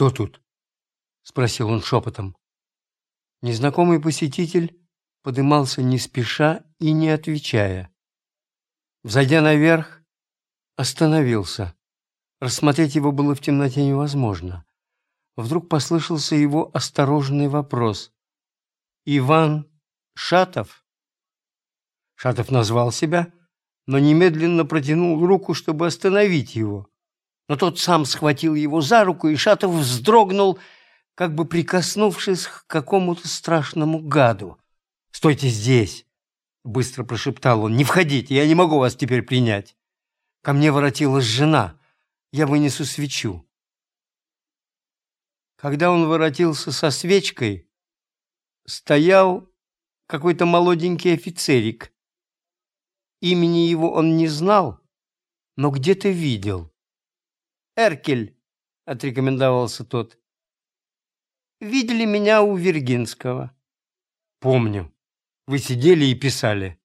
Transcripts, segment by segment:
«Кто тут?» — спросил он шепотом. Незнакомый посетитель подымался не спеша и не отвечая. Взойдя наверх, остановился. Рассмотреть его было в темноте невозможно. Вдруг послышался его осторожный вопрос. «Иван Шатов?» Шатов назвал себя, но немедленно протянул руку, чтобы остановить его. Но тот сам схватил его за руку, и Шатов вздрогнул, как бы прикоснувшись к какому-то страшному гаду. «Стойте здесь!» — быстро прошептал он. «Не входите, я не могу вас теперь принять. Ко мне воротилась жена. Я вынесу свечу». Когда он воротился со свечкой, стоял какой-то молоденький офицерик. Имени его он не знал, но где-то видел. «Эркель», — отрекомендовался тот. «Видели меня у Вергинского». «Помню. Вы сидели и писали.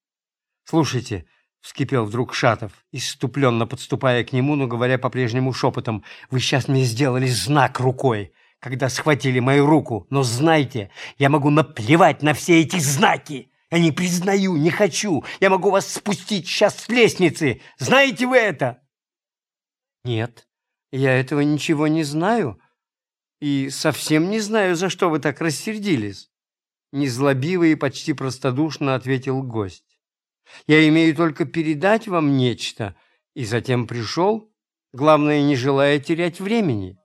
Слушайте, — вскипел вдруг Шатов, иступленно подступая к нему, но говоря по-прежнему шепотом, — вы сейчас мне сделали знак рукой, когда схватили мою руку, но знайте, я могу наплевать на все эти знаки. Я не признаю, не хочу. Я могу вас спустить сейчас с лестницы. Знаете вы это? Нет, я этого ничего не знаю. И совсем не знаю, за что вы так рассердились незлобиво и почти простодушно ответил гость. «Я имею только передать вам нечто, и затем пришел, главное, не желая терять времени.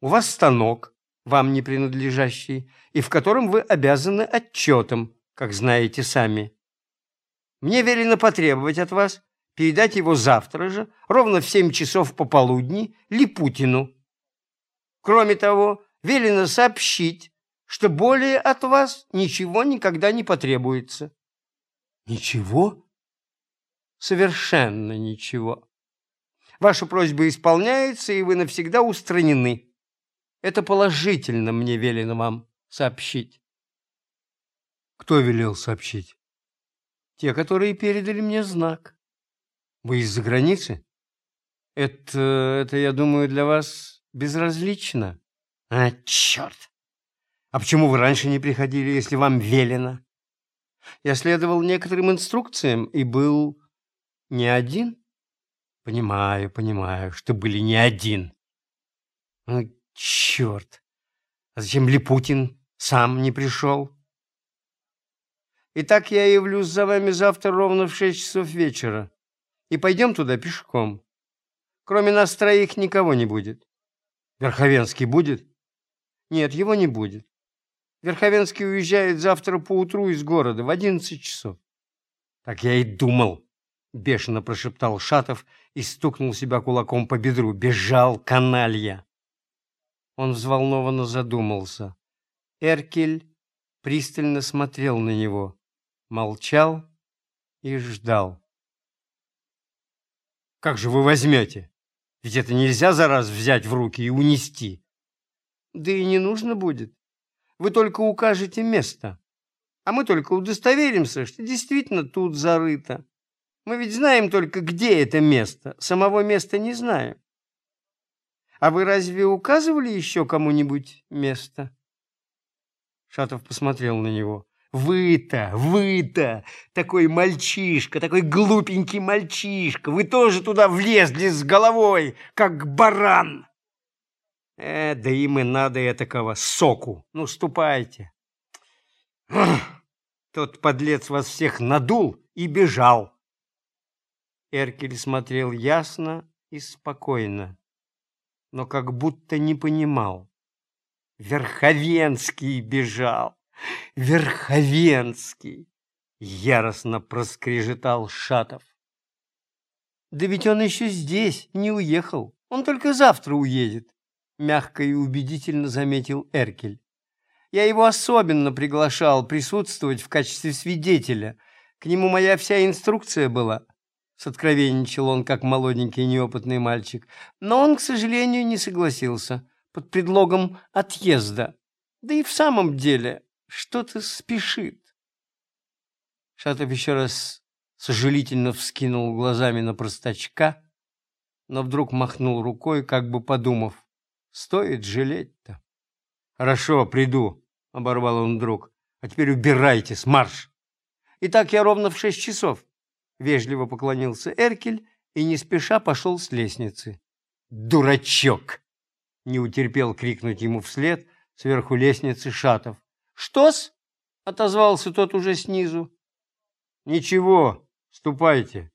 У вас станок, вам не принадлежащий, и в котором вы обязаны отчетом, как знаете сами. Мне велено потребовать от вас передать его завтра же, ровно в семь часов пополудни, Липутину. Кроме того, велено сообщить, что более от вас ничего никогда не потребуется. Ничего? Совершенно ничего. Ваша просьба исполняется, и вы навсегда устранены. Это положительно мне велено вам сообщить. Кто велел сообщить? Те, которые передали мне знак. Вы из-за границы? Это, это, я думаю, для вас безразлично. А, черт! А почему вы раньше не приходили, если вам велено? Я следовал некоторым инструкциям и был не один. Понимаю, понимаю, что были не один. Ну, черт! А зачем Липутин сам не пришел? Итак, я явлюсь за вами завтра ровно в шесть часов вечера. И пойдем туда пешком. Кроме нас троих никого не будет. Верховенский будет? Нет, его не будет. Верховенский уезжает завтра поутру из города в одиннадцать часов. Так я и думал, бешено прошептал Шатов и стукнул себя кулаком по бедру. Бежал каналья. Он взволнованно задумался. Эркель пристально смотрел на него, молчал и ждал. «Как же вы возьмете? Ведь это нельзя за раз взять в руки и унести». «Да и не нужно будет. Вы только укажете место, а мы только удостоверимся, что действительно тут зарыто. Мы ведь знаем только, где это место, самого места не знаем. А вы разве указывали еще кому-нибудь место? Шатов посмотрел на него. Вы-то, вы-то, такой мальчишка, такой глупенький мальчишка, вы тоже туда влезли с головой, как баран. Э, да им и надо этакого соку. Ну, ступайте. Тот подлец вас всех надул и бежал. Эркель смотрел ясно и спокойно, но как будто не понимал. Верховенский бежал. Верховенский! Яростно проскрежетал Шатов. Да ведь он еще здесь, не уехал. Он только завтра уедет мягко и убедительно заметил Эркель. Я его особенно приглашал присутствовать в качестве свидетеля. К нему моя вся инструкция была. Соткровенничал он, как молоденький неопытный мальчик. Но он, к сожалению, не согласился. Под предлогом отъезда. Да и в самом деле что-то спешит. Шатов еще раз сожалительно вскинул глазами на простачка, но вдруг махнул рукой, как бы подумав Стоит жалеть-то. Хорошо, приду, оборвал он вдруг. А теперь убирайтесь, марш. Итак, я ровно в шесть часов. Вежливо поклонился Эркель и не спеша пошел с лестницы. Дурачок! Не утерпел крикнуть ему вслед сверху лестницы Шатов. Что-с? Отозвался тот уже снизу. Ничего, ступайте.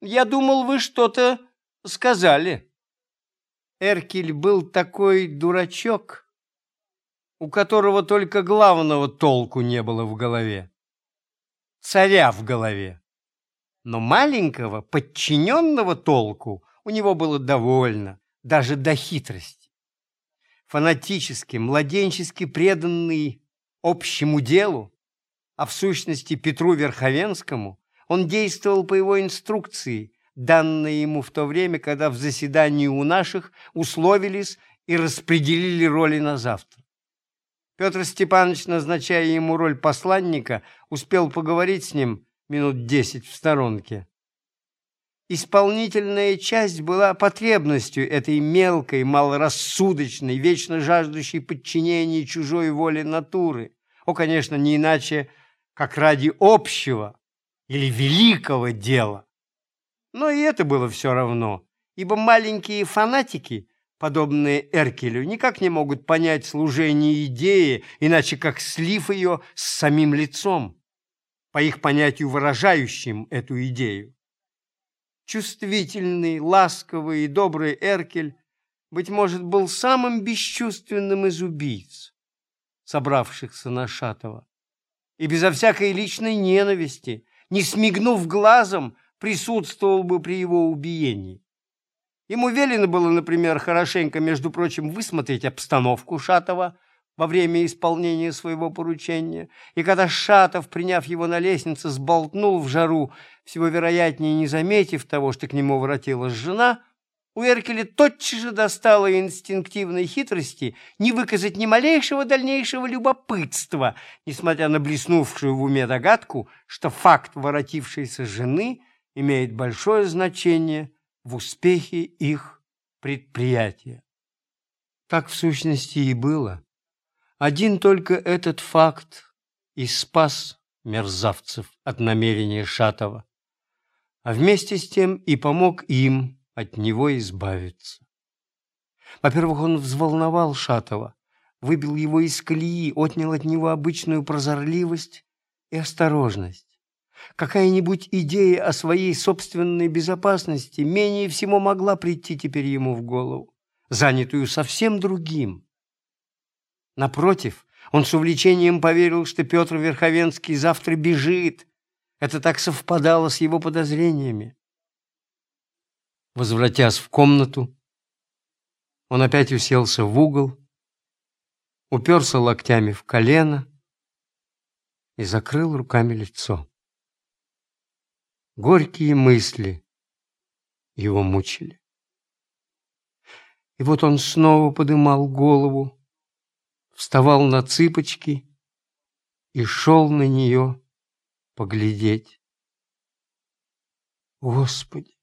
Я думал, вы что-то сказали. Эркель был такой дурачок, у которого только главного толку не было в голове. Царя в голове. Но маленького, подчиненного толку у него было довольно, даже до хитрости. Фанатически, младенчески преданный общему делу, а в сущности Петру Верховенскому, он действовал по его инструкции, данной ему в то время, когда в заседании у наших условились и распределили роли на завтра. Петр Степанович, назначая ему роль посланника, успел поговорить с ним минут десять в сторонке. Исполнительная часть была потребностью этой мелкой, малорассудочной, вечно жаждущей подчинения чужой воле натуры. О, конечно, не иначе, как ради общего или великого дела. Но и это было все равно, ибо маленькие фанатики, подобные Эркелю, никак не могут понять служение идеи, иначе как слив ее с самим лицом, по их понятию выражающим эту идею чувствительный, ласковый и добрый Эркель, быть может, был самым бесчувственным из убийц, собравшихся на Шатова. И безо всякой личной ненависти, не смигнув глазом, присутствовал бы при его убиении. Ему велено было, например, хорошенько, между прочим, высмотреть обстановку Шатова, во время исполнения своего поручения, и когда Шатов, приняв его на лестнице, сболтнул в жару, всего вероятнее не заметив того, что к нему воротилась жена, у Эркеля тотчас же достало инстинктивной хитрости не выказать ни малейшего дальнейшего любопытства, несмотря на блеснувшую в уме догадку, что факт воротившейся жены имеет большое значение в успехе их предприятия. Так в сущности и было. Один только этот факт и спас мерзавцев от намерения Шатова, а вместе с тем и помог им от него избавиться. Во-первых, он взволновал Шатова, выбил его из колеи, отнял от него обычную прозорливость и осторожность. Какая-нибудь идея о своей собственной безопасности менее всего могла прийти теперь ему в голову, занятую совсем другим – Напротив, он с увлечением поверил, что Петр Верховенский завтра бежит. Это так совпадало с его подозрениями. Возвратясь в комнату, он опять уселся в угол, уперся локтями в колено и закрыл руками лицо. Горькие мысли его мучили. И вот он снова подымал голову, вставал на цыпочки и шел на нее поглядеть. Господи,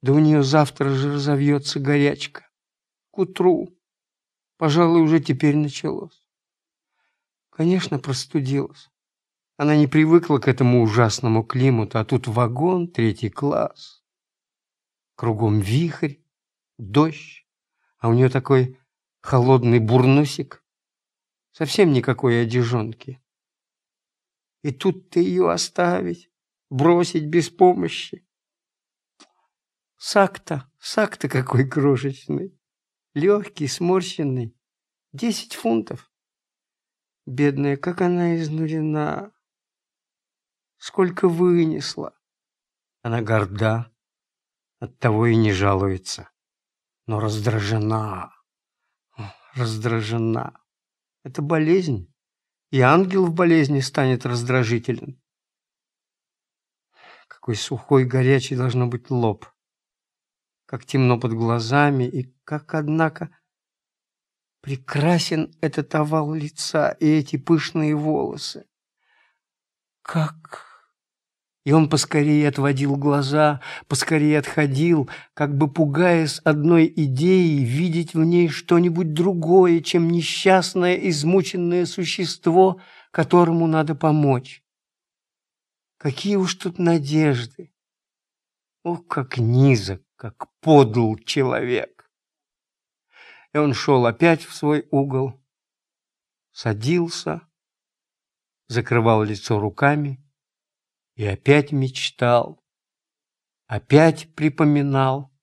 да у нее завтра же разовьется горячка. К утру. Пожалуй, уже теперь началось. Конечно, простудилась. Она не привыкла к этому ужасному климату, а тут вагон, третий класс. Кругом вихрь, дождь, а у нее такой холодный бурнусик. Совсем никакой одежонки. И тут ты ее оставить, бросить без помощи. Сак-то, сак-то какой крошечный, легкий, сморщенный, десять фунтов. Бедная, как она изнурена, сколько вынесла. Она горда, оттого и не жалуется, но раздражена, раздражена. Это болезнь, и ангел в болезни станет раздражителен. Какой сухой, горячий должно быть лоб. Как темно под глазами, и как, однако, прекрасен этот овал лица и эти пышные волосы. Как И он поскорее отводил глаза, поскорее отходил, как бы пугаясь одной идеи видеть в ней что-нибудь другое, чем несчастное, измученное существо, которому надо помочь. Какие уж тут надежды! Ох, как низок, как подл человек! И он шел опять в свой угол, садился, закрывал лицо руками и опять мечтал, опять припоминал,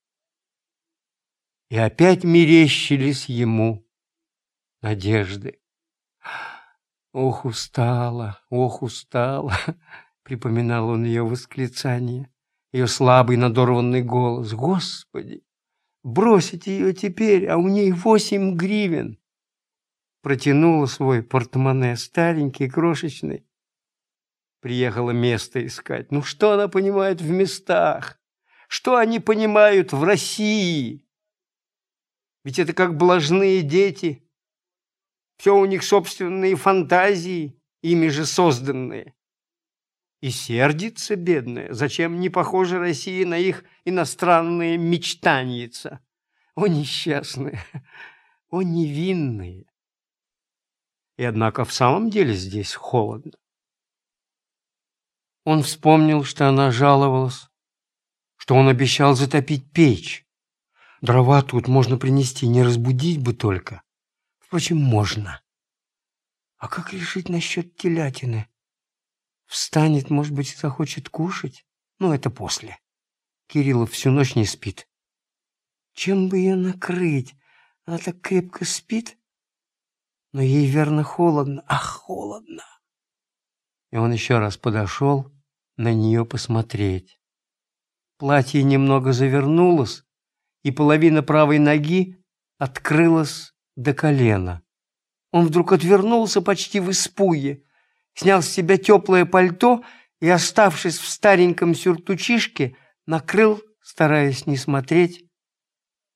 и опять мерещились ему надежды. Ох, устала, ох, устала, припоминал он ее восклицание, ее слабый надорванный голос. Господи, бросить ее теперь, а у ней восемь гривен. Протянула свой портмоне, старенький, крошечный, приехала место искать. Ну что она понимает в местах? Что они понимают в России? Ведь это как блажные дети. Все у них собственные фантазии, ими же созданные. И сердится бедная. Зачем не похожа Россия на их иностранные мечтаньица? О, несчастные, о, невинные. И однако в самом деле здесь холодно. Он вспомнил, что она жаловалась, что он обещал затопить печь. Дрова тут можно принести, не разбудить бы только. Впрочем, можно. А как решить насчет телятины? Встанет, может быть, захочет кушать? Ну, это после. Кириллов всю ночь не спит. Чем бы ее накрыть? Она так крепко спит. Но ей, верно, холодно. Ах, холодно! И он еще раз подошел на нее посмотреть. Платье немного завернулось, и половина правой ноги открылась до колена. Он вдруг отвернулся почти в испуге, снял с себя теплое пальто и, оставшись в стареньком сюртучишке, накрыл, стараясь не смотреть,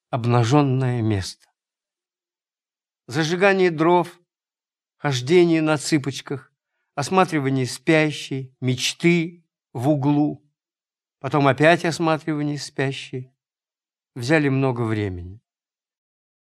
обнаженное место. Зажигание дров, хождение на цыпочках, осматривание спящей, мечты, в углу, потом опять осматривание спящей. Взяли много времени.